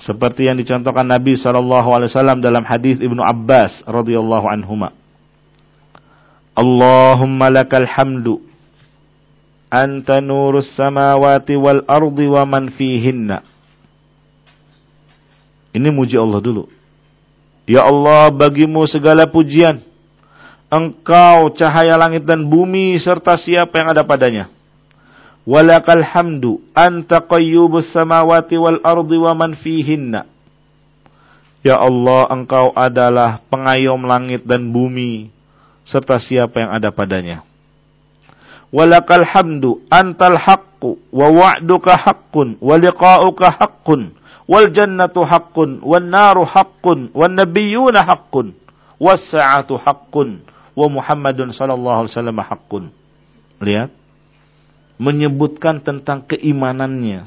seperti yang dicontohkan Nabi wasallam dalam hadis Ibnu Abbas radhiyallahu anhuma. Allahumma lakal hamdu anta nurus samawati wal ardi wa man fihinna. Ini muji Allah dulu. Ya Allah bagimu segala pujian. Engkau cahaya langit dan bumi serta siapa yang ada padanya. Walakal hamdu anta qayyubus samawati wal ardi wa man fihinna. Ya Allah, Engkau adalah pengayom langit dan bumi serta siapa yang ada padanya. Walakal hamdu antal haqqu wa wa'duka haqqun wa liqa'uka haqqun wal jannatu haqqun wan naru haqqun wan nabiyyuna haqqun was sa'atu haqqun wa Muhammadun sallallahu alaihi wasallam haqqun. Lihat menyebutkan tentang keimanannya.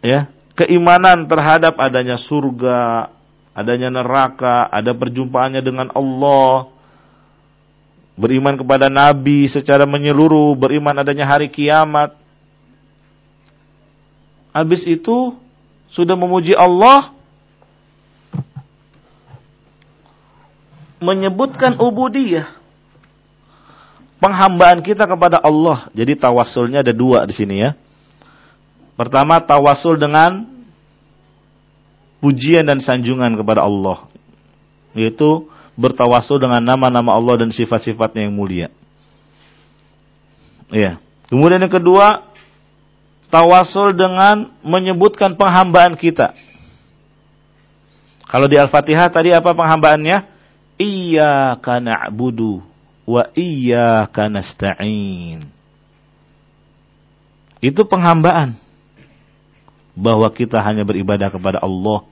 Ya, keimanan terhadap adanya surga, adanya neraka, ada perjumpaannya dengan Allah. Beriman kepada nabi secara menyeluruh, beriman adanya hari kiamat. Habis itu sudah memuji Allah, menyebutkan ubudiyah penghambaan kita kepada Allah. Jadi tawasulnya ada dua di sini ya. Pertama tawasul dengan pujian dan sanjungan kepada Allah. Yaitu bertawasul dengan nama-nama Allah dan sifat-sifatnya yang mulia. Ya. Kemudian yang kedua, tawasul dengan menyebutkan penghambaan kita. Kalau di Al-Fatihah tadi apa penghambaannya? Iyyaka na'budu wa iyyaka nasta'in. Itu penghambaan bahwa kita hanya beribadah kepada Allah,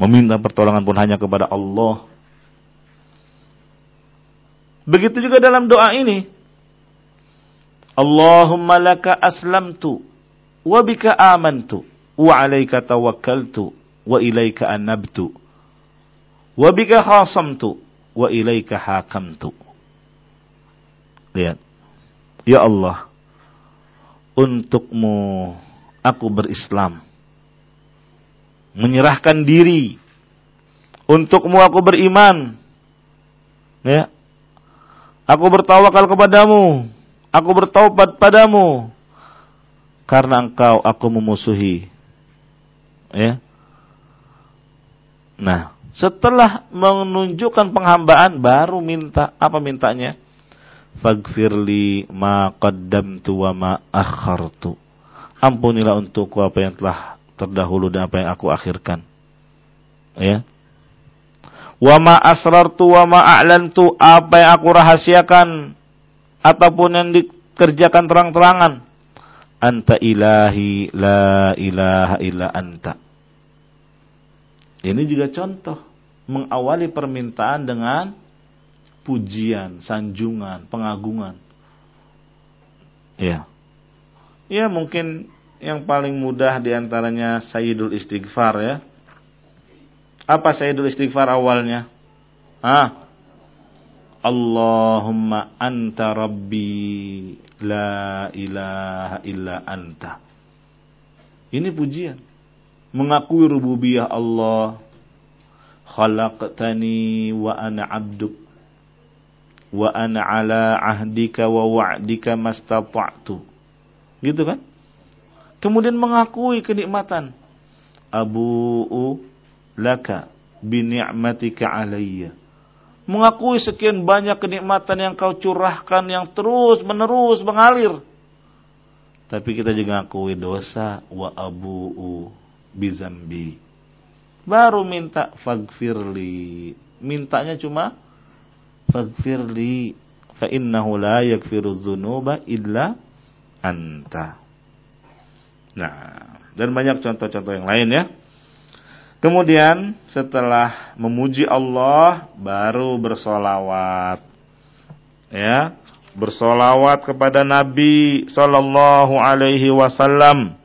meminta pertolongan pun hanya kepada Allah. Begitu juga dalam doa ini. Allahumma laka aslamtu wa bika amantu wa alaika tawakkaltu wa ilaika anabtu Wa bika khasamtu wa ilaika hakamtu. Lihat. Ya Allah, untukmu aku berislam. Menyerahkan diri. Untukmu aku beriman. Ya. Aku bertawakal kepadamu. Aku bertaubat padamu. Karena engkau aku memusuhi. Ya. Nah, setelah menunjukkan penghambaan baru minta apa mintanya? Fagfirli ma qaddamtu wa ma akhartu. Ampunilah untukku apa yang telah terdahulu dan apa yang aku akhirkan. Ya. Wa ma asrartu wa ma a'lantu apa yang aku rahasiakan ataupun yang dikerjakan terang-terangan. Anta ilahi la ilaha illa anta. Ini juga contoh mengawali permintaan dengan pujian, sanjungan, pengagungan. Ya. Ya mungkin yang paling mudah di antaranya Sayyidul Istighfar ya. Apa Sayyidul Istighfar awalnya? Ah, Allahumma anta rabbi la ilaha illa anta. Ini pujian. Mengakui rububiyah Allah. Khalaqtani wa ana abduk. Wa ana ala ahdika wa wa'dika mastata'tu. Gitu kan? Kemudian mengakui kenikmatan. Abu'u laka bini'matika alayya. Mengakui sekian banyak kenikmatan yang kau curahkan yang terus menerus mengalir. Tapi kita juga akui dosa wa abu'u bizambi. Baru minta fagfirli. Mintanya cuma fagfirli fa innahu la yakfiru dzunuba illa anta. Nah, dan banyak contoh-contoh yang lain ya. Kemudian setelah memuji Allah baru bersolawat. Ya, bersolawat kepada Nabi Sallallahu Alaihi Wasallam.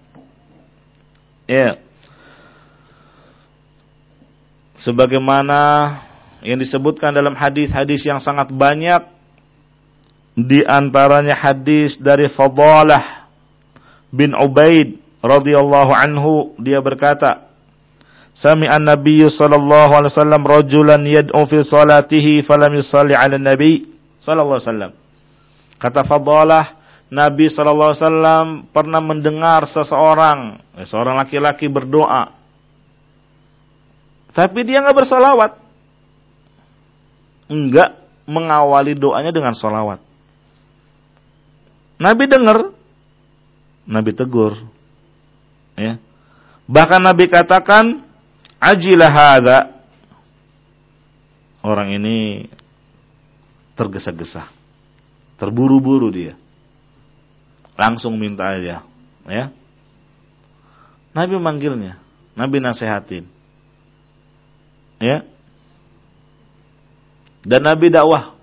Ya, sebagaimana yang disebutkan dalam hadis-hadis yang sangat banyak di antaranya hadis dari Fadalah bin Ubaid radhiyallahu anhu dia berkata Sami'an Nabi sallallahu alaihi wasallam rajulan yad'u fi salatihi falam yusalli 'ala Nabi sallallahu alaihi wasallam. Kata Fadalah, Nabi sallallahu alaihi wasallam pernah mendengar seseorang, eh, seorang laki-laki berdoa. Tapi dia enggak bersolawat. Enggak mengawali doanya dengan solawat. Nabi dengar Nabi tegur. Ya. Bahkan Nabi katakan, ajilah hadza. Orang ini tergesa-gesa. Terburu-buru dia. Langsung minta aja, ya. Nabi manggilnya, Nabi nasehatin. Ya. Dan Nabi dakwah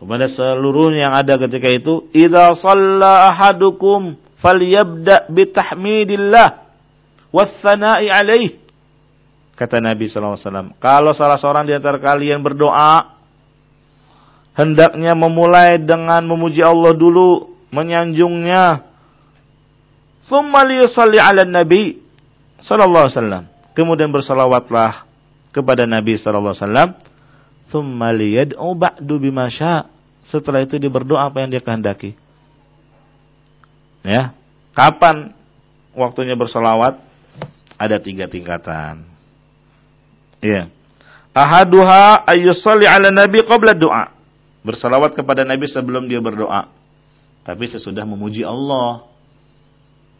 kepada seluruh yang ada ketika itu, "Idza shalla ahadukum falyabda bitahmidillah wassana'i alaih." Kata Nabi wasallam, kalau salah seorang di antara kalian berdoa, hendaknya memulai dengan memuji Allah dulu, menyanjungnya. Tsumma liyusalli 'ala nabi sallallahu alaihi wasallam. Kemudian bersalawatlah kepada Nabi wasallam. Tsumma liyad'u ba'du bima syaa. Setelah itu dia berdoa apa yang dia kehendaki. Ya. Kapan waktunya bersolawat? Ada tiga tingkatan. Ya. Ahaduha ayyusalli ala nabi qabla doa. Bersolawat kepada nabi sebelum dia berdoa. Tapi sesudah memuji Allah.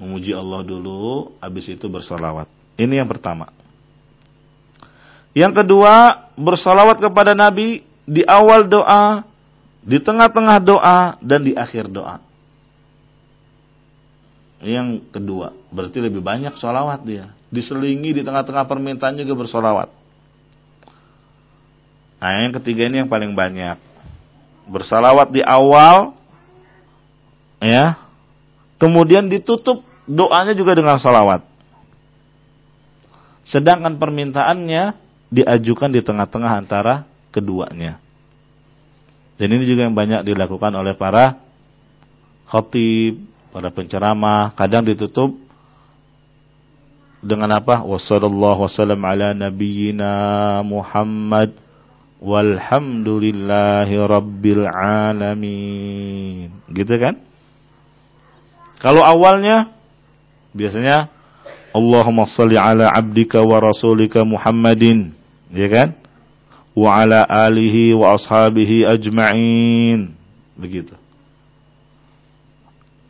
Memuji Allah dulu, habis itu bersolawat. Ini yang pertama. Yang kedua, bersolawat kepada Nabi di awal doa di tengah-tengah doa dan di akhir doa. Yang kedua, berarti lebih banyak sholawat dia. Diselingi di tengah-tengah permintaan juga bersolawat. Nah yang ketiga ini yang paling banyak. Bersalawat di awal, ya. Kemudian ditutup doanya juga dengan salawat. Sedangkan permintaannya diajukan di tengah-tengah antara keduanya. Dan ini juga yang banyak dilakukan oleh para khatib, para penceramah, kadang ditutup dengan apa? Wassallallahu wasallam ala nabiyyina Muhammad walhamdulillahi rabbil alamin. Gitu kan? Kalau awalnya biasanya Allahumma salli ala abdika wa rasulika Muhammadin, ya kan? Wa ala alihi wa ashabihi ajma'in. Begitu.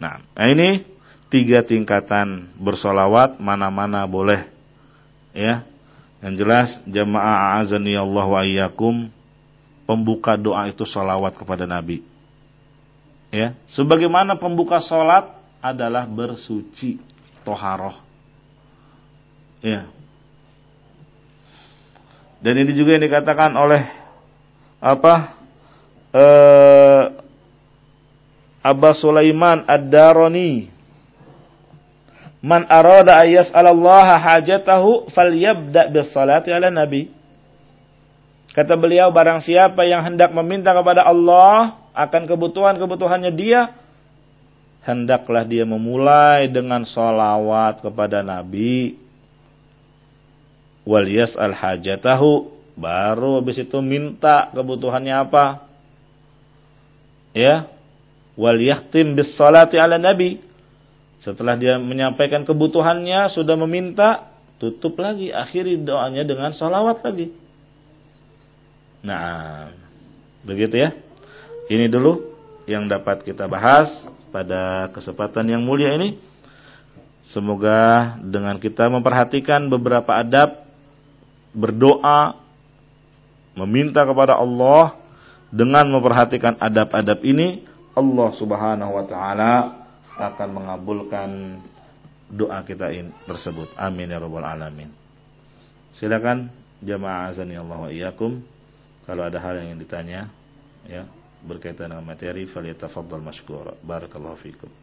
Nah, ini tiga tingkatan bersolawat mana-mana boleh ya yang jelas jamaah azani Allah wa iyyakum pembuka doa itu solawat kepada Nabi ya sebagaimana pembuka solat adalah bersuci toharoh ya dan ini juga yang dikatakan oleh apa eh, Abba Sulaiman Ad-Darani Man arada ayas Allah hajatahu falyabda bis salati ala nabi. Kata beliau barang siapa yang hendak meminta kepada Allah akan kebutuhan-kebutuhannya dia hendaklah dia memulai dengan solawat kepada Nabi wal yas'al hajatahu baru habis itu minta kebutuhannya apa ya wal yahtim bis salati ala nabi setelah dia menyampaikan kebutuhannya, sudah meminta, tutup lagi, akhiri doanya dengan salawat lagi. Nah, begitu ya. Ini dulu yang dapat kita bahas pada kesempatan yang mulia ini. Semoga dengan kita memperhatikan beberapa adab berdoa, meminta kepada Allah dengan memperhatikan adab-adab ini, Allah Subhanahu wa taala akan mengabulkan doa kita ini tersebut. Amin ya rabbal alamin. Silakan jamaah azani Allah wa iyyakum kalau ada hal yang ditanya ya berkaitan dengan materi falyatafaddal mashkura. Barakallahu fikum.